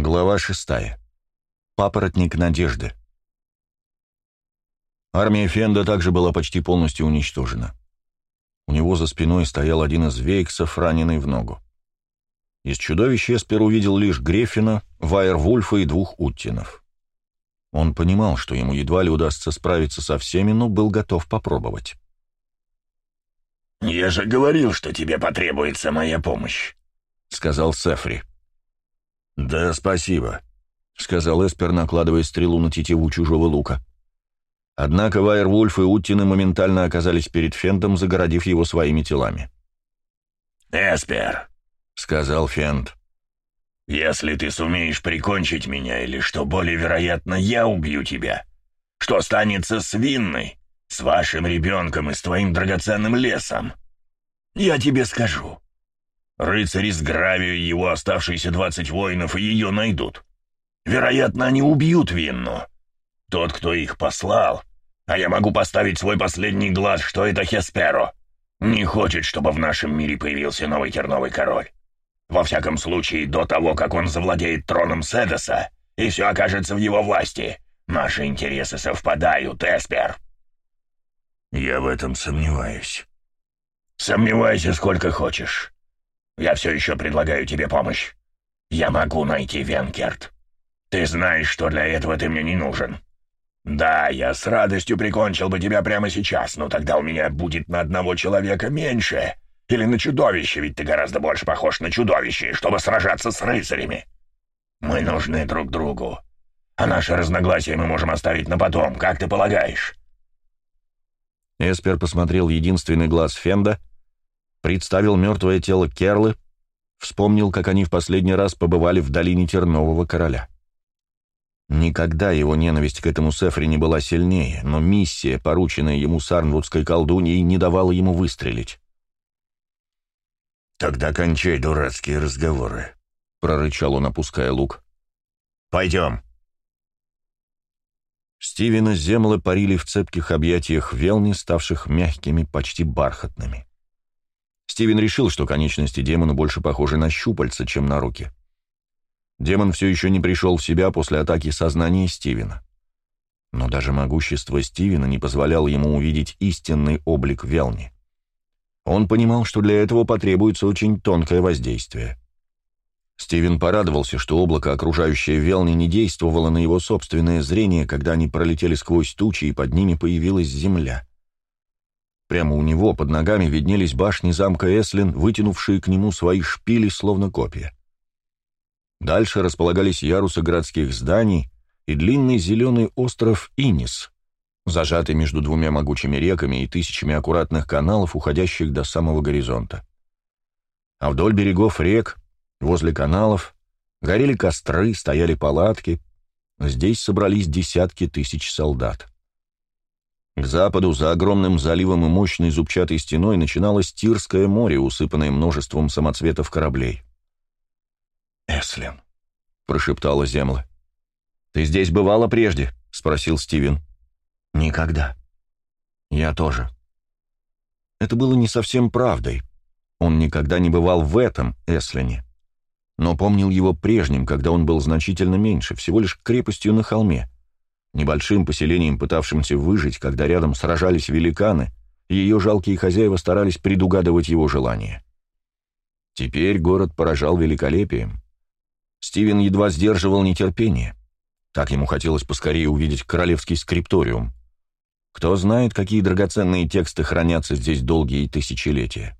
Глава шестая. Папоротник надежды. Армия Фенда также была почти полностью уничтожена. У него за спиной стоял один из вейксов, раненый в ногу. Из чудовища Эспер увидел лишь Греффина, Вайервульфа и двух Уттинов. Он понимал, что ему едва ли удастся справиться со всеми, но был готов попробовать. «Я же говорил, что тебе потребуется моя помощь», — сказал Сефри. «Да, спасибо», — сказал Эспер, накладывая стрелу на тетиву чужого лука. Однако Вайервульф и Уттины моментально оказались перед Фентом, загородив его своими телами. «Эспер», — сказал Фент, — «если ты сумеешь прикончить меня, или, что более вероятно, я убью тебя, что останется с Винной, с вашим ребенком и с твоим драгоценным лесом? Я тебе скажу. Рыцарь из Гравию и его оставшиеся двадцать воинов ее найдут. Вероятно, они убьют Винну. Тот, кто их послал, а я могу поставить свой последний глаз, что это Хесперо, не хочет, чтобы в нашем мире появился новый терновый король. Во всяком случае, до того, как он завладеет троном Седоса, и все окажется в его власти, наши интересы совпадают, Эспер. Я в этом сомневаюсь. Сомневайся сколько хочешь. Я все еще предлагаю тебе помощь. Я могу найти Венкерт. Ты знаешь, что для этого ты мне не нужен. Да, я с радостью прикончил бы тебя прямо сейчас, но тогда у меня будет на одного человека меньше. Или на чудовище, ведь ты гораздо больше похож на чудовище, чтобы сражаться с рыцарями. Мы нужны друг другу. А наши разногласия мы можем оставить на потом, как ты полагаешь?» Эспер посмотрел единственный глаз Фенда представил мертвое тело Керлы, вспомнил, как они в последний раз побывали в долине Тернового Короля. Никогда его ненависть к этому Сефри не была сильнее, но миссия, порученная ему сарнвудской колдуньей, не давала ему выстрелить. «Тогда кончай дурацкие разговоры», — прорычал он, опуская лук. «Пойдем». Стивена землы парили в цепких объятиях велни, ставших мягкими, почти бархатными. Стивен решил, что конечности демона больше похожи на щупальца, чем на руки. Демон все еще не пришел в себя после атаки сознания Стивена. Но даже могущество Стивена не позволяло ему увидеть истинный облик Велни. Он понимал, что для этого потребуется очень тонкое воздействие. Стивен порадовался, что облако, окружающее Велни, не действовало на его собственное зрение, когда они пролетели сквозь тучи, и под ними появилась земля. Прямо у него под ногами виднелись башни замка Эслин, вытянувшие к нему свои шпили, словно копья. Дальше располагались ярусы городских зданий и длинный зеленый остров Инис, зажатый между двумя могучими реками и тысячами аккуратных каналов, уходящих до самого горизонта. А вдоль берегов рек, возле каналов, горели костры, стояли палатки, здесь собрались десятки тысяч солдат. К западу, за огромным заливом и мощной зубчатой стеной, начиналось Тирское море, усыпанное множеством самоцветов кораблей. «Эслин», — прошептала Земла. «Ты здесь бывала прежде?» — спросил Стивен. «Никогда. Я тоже». Это было не совсем правдой. Он никогда не бывал в этом Эслине. Но помнил его прежним, когда он был значительно меньше, всего лишь крепостью на холме небольшим поселением, пытавшимся выжить, когда рядом сражались великаны, ее жалкие хозяева старались предугадывать его желания. Теперь город поражал великолепием. Стивен едва сдерживал нетерпение. Так ему хотелось поскорее увидеть королевский скрипториум. Кто знает, какие драгоценные тексты хранятся здесь долгие тысячелетия.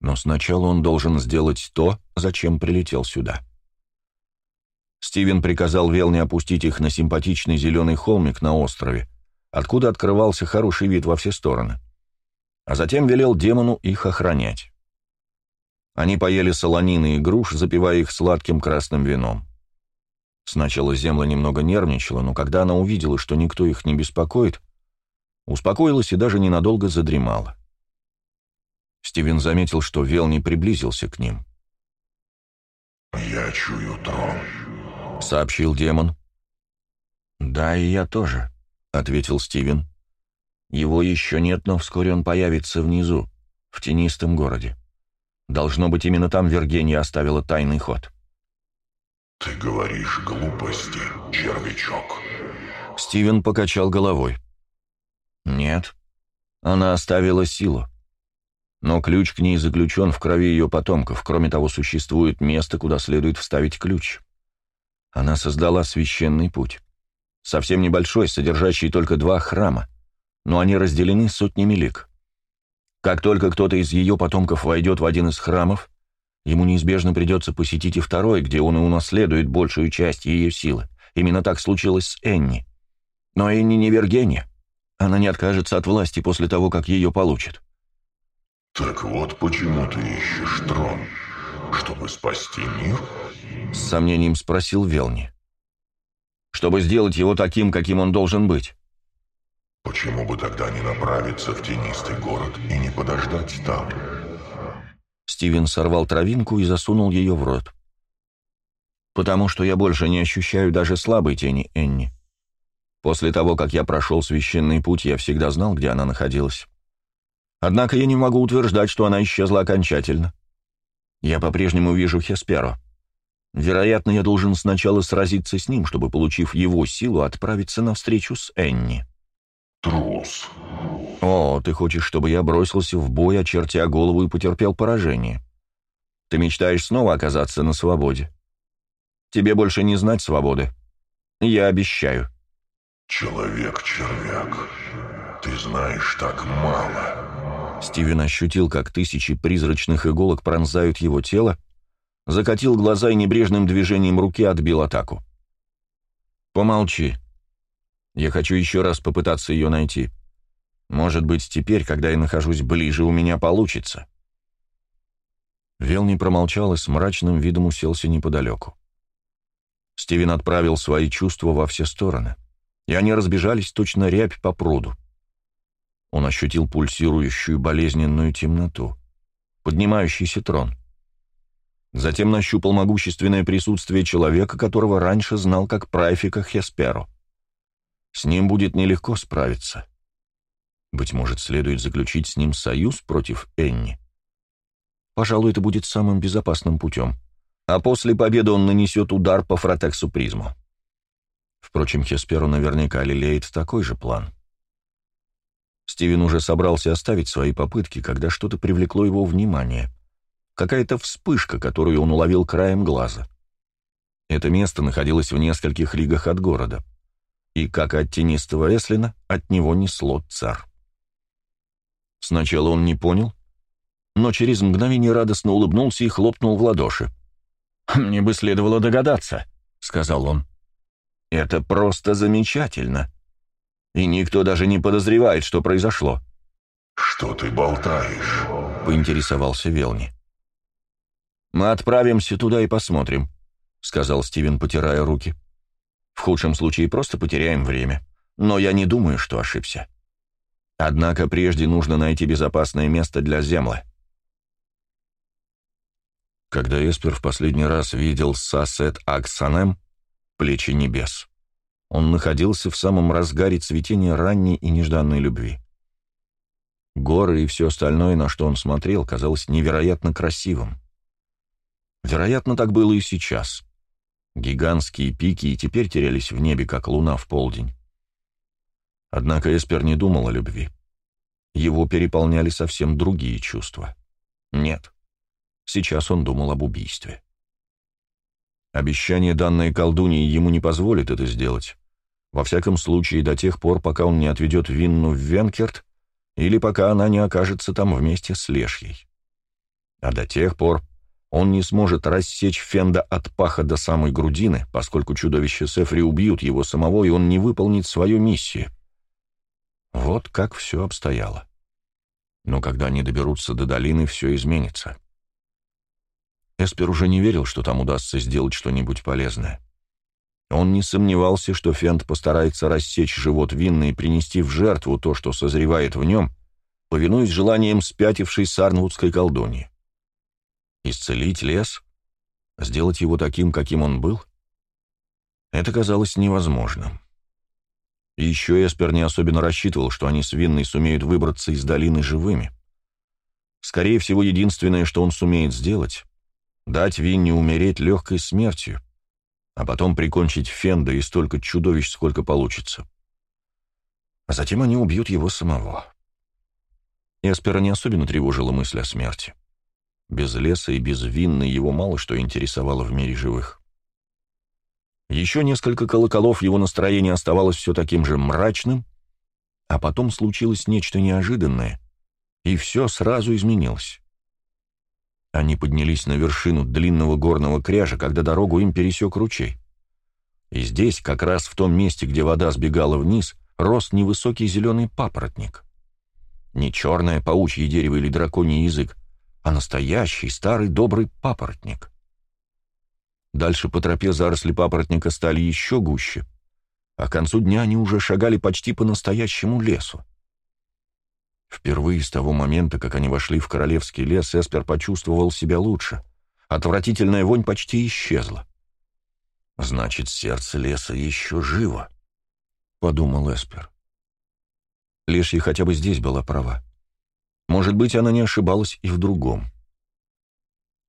Но сначала он должен сделать то, зачем прилетел сюда. Стивен приказал Велне опустить их на симпатичный зеленый холмик на острове, откуда открывался хороший вид во все стороны. А затем велел демону их охранять. Они поели солонины и груш, запивая их сладким красным вином. Сначала Земля немного нервничала, но когда она увидела, что никто их не беспокоит, успокоилась и даже ненадолго задремала. Стивен заметил, что Вел не приблизился к ним. «Я чую трон», — сообщил демон. «Да, и я тоже», — ответил Стивен. «Его еще нет, но вскоре он появится внизу, в тенистом городе. Должно быть, именно там Вергения оставила тайный ход». «Ты говоришь глупости, червячок. Стивен покачал головой. Нет, она оставила силу. Но ключ к ней заключен в крови ее потомков. Кроме того, существует место, куда следует вставить ключ. Она создала священный путь. Совсем небольшой, содержащий только два храма, но они разделены сотнями лик. Как только кто-то из ее потомков войдет в один из храмов, ему неизбежно придется посетить и второй, где он и унаследует большую часть ее силы. Именно так случилось с Энни. Но Энни не Вергения. Она не откажется от власти после того, как ее получит. «Так вот почему ты ищешь трон, чтобы спасти мир?» С сомнением спросил Велни. «Чтобы сделать его таким, каким он должен быть». «Почему бы тогда не направиться в тенистый город и не подождать там?» Стивен сорвал травинку и засунул ее в рот. «Потому что я больше не ощущаю даже слабой тени Энни. После того, как я прошел священный путь, я всегда знал, где она находилась. Однако я не могу утверждать, что она исчезла окончательно. Я по-прежнему вижу Хесперо. Вероятно, я должен сначала сразиться с ним, чтобы, получив его силу, отправиться на встречу с Энни. Трус. О, ты хочешь, чтобы я бросился в бой, очертя голову и потерпел поражение? Ты мечтаешь снова оказаться на свободе? Тебе больше не знать свободы. Я обещаю. «Человек-червяк, ты знаешь так мало». Стивен ощутил, как тысячи призрачных иголок пронзают его тело, закатил глаза и небрежным движением руки отбил атаку. «Помолчи. Я хочу еще раз попытаться ее найти. Может быть, теперь, когда я нахожусь ближе, у меня получится». Вел не промолчал и с мрачным видом уселся неподалеку. Стивен отправил свои чувства во все стороны и они разбежались точно рябь по пруду. Он ощутил пульсирующую болезненную темноту, поднимающийся трон. Затем нащупал могущественное присутствие человека, которого раньше знал как прайфика Хесперо. С ним будет нелегко справиться. Быть может, следует заключить с ним союз против Энни. Пожалуй, это будет самым безопасным путем. А после победы он нанесет удар по фротексу призму. Впрочем, Хесперу наверняка лелеет такой же план. Стивен уже собрался оставить свои попытки, когда что-то привлекло его внимание. Какая-то вспышка, которую он уловил краем глаза. Это место находилось в нескольких лигах от города. И, как от тенистого Эслина, от него несло цар. Сначала он не понял, но через мгновение радостно улыбнулся и хлопнул в ладоши. «Мне бы следовало догадаться», — сказал он. Это просто замечательно. И никто даже не подозревает, что произошло. «Что ты болтаешь?» — поинтересовался Велни. «Мы отправимся туда и посмотрим», — сказал Стивен, потирая руки. «В худшем случае просто потеряем время. Но я не думаю, что ошибся. Однако прежде нужно найти безопасное место для землы». Когда Эспер в последний раз видел Сасет Аксанем, плечи небес. Он находился в самом разгаре цветения ранней и нежданной любви. Горы и все остальное, на что он смотрел, казалось невероятно красивым. Вероятно, так было и сейчас. Гигантские пики и теперь терялись в небе, как луна в полдень. Однако Эспер не думал о любви. Его переполняли совсем другие чувства. Нет, сейчас он думал об убийстве. Обещание, данное колдуньей, ему не позволит это сделать. Во всяком случае, до тех пор, пока он не отведет Винну в Венкерт, или пока она не окажется там вместе с Лешьей. А до тех пор он не сможет рассечь Фенда от паха до самой грудины, поскольку чудовище Сефри убьют его самого, и он не выполнит свою миссию. Вот как все обстояло. Но когда они доберутся до долины, все изменится. Эспер уже не верил, что там удастся сделать что-нибудь полезное. Он не сомневался, что Фент постарается рассечь живот Винна и принести в жертву то, что созревает в нем, повинуясь желаниям спятившей сарнвудской колдуньи. Исцелить лес? Сделать его таким, каким он был? Это казалось невозможным. И еще Эспер не особенно рассчитывал, что они с Винной сумеют выбраться из долины живыми. Скорее всего, единственное, что он сумеет сделать, дать Винне умереть легкой смертью, а потом прикончить Фенда и столько чудовищ, сколько получится. А затем они убьют его самого. Эспера не особенно тревожила мысль о смерти. Без леса и без винны его мало что интересовало в мире живых. Еще несколько колоколов его настроение оставалось все таким же мрачным, а потом случилось нечто неожиданное, и все сразу изменилось. Они поднялись на вершину длинного горного кряжа, когда дорогу им пересек ручей. И здесь, как раз в том месте, где вода сбегала вниз, рос невысокий зеленый папоротник. Не черное паучье дерево или драконий язык, а настоящий старый добрый папоротник. Дальше по тропе заросли папоротника стали еще гуще, а к концу дня они уже шагали почти по настоящему лесу. Впервые с того момента, как они вошли в королевский лес, Эспер почувствовал себя лучше. Отвратительная вонь почти исчезла. «Значит, сердце леса еще живо», — подумал Эспер. Лишь хотя бы здесь была права. Может быть, она не ошибалась и в другом.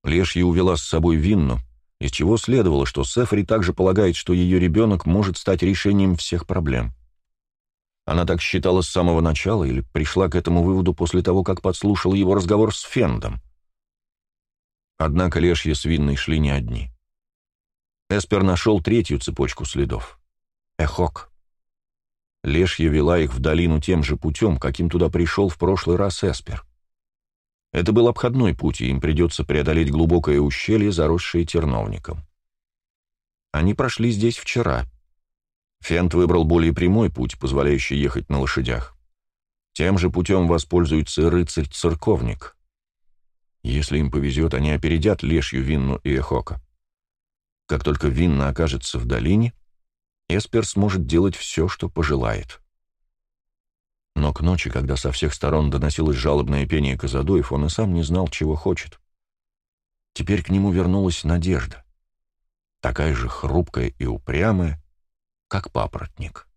Лешья увела с собой Винну, из чего следовало, что Сефри также полагает, что ее ребенок может стать решением всех проблем. Она так считала с самого начала или пришла к этому выводу после того, как подслушала его разговор с Фендом. Однако Лешья с Винной шли не одни. Эспер нашел третью цепочку следов. Эхок. Лешья вела их в долину тем же путем, каким туда пришел в прошлый раз Эспер. Это был обходной путь, и им придется преодолеть глубокое ущелье, заросшее терновником. Они прошли здесь вчера. Фент выбрал более прямой путь, позволяющий ехать на лошадях. Тем же путем воспользуется рыцарь-церковник. Если им повезет, они опередят Лешью, Винну и Эхока. Как только Винна окажется в долине, Эспер сможет делать все, что пожелает. Но к ночи, когда со всех сторон доносилось жалобное пение Казадоев, он и сам не знал, чего хочет. Теперь к нему вернулась надежда. Такая же хрупкая и упрямая, как папоротник.